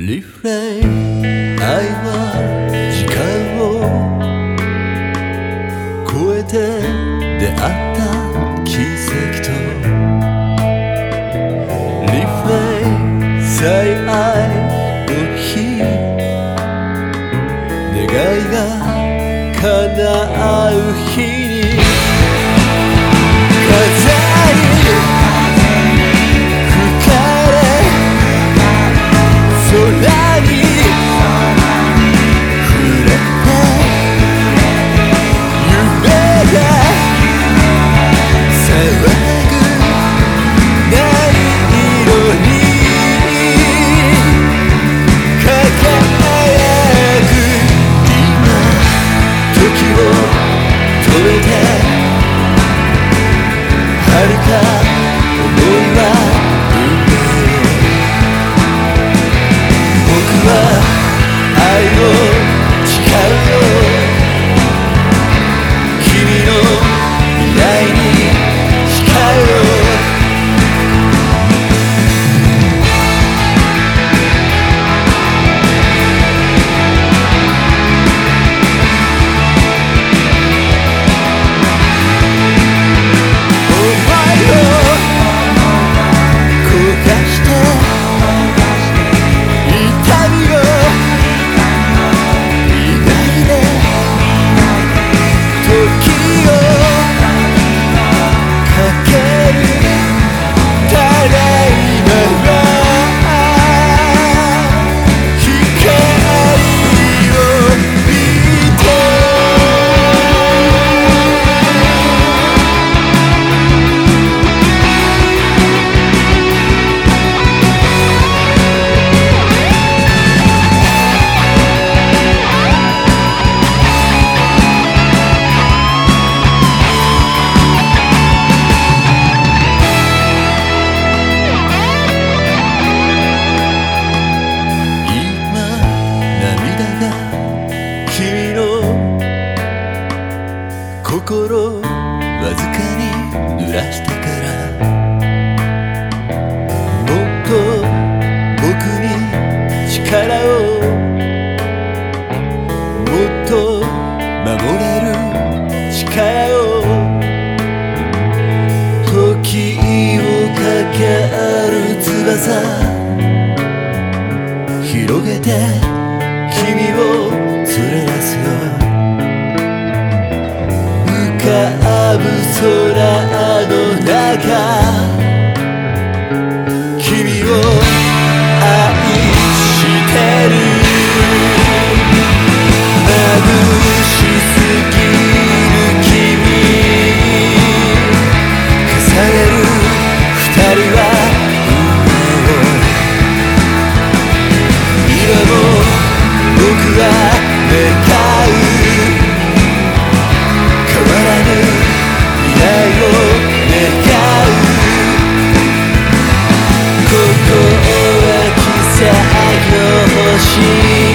リフレイン愛は時間を超えて出会った奇跡とリフレイン最愛の日願いが叶う日に。空君の心わずかに濡らしてからもっと僕に力をもっと守れる力を時をかける翼広げて she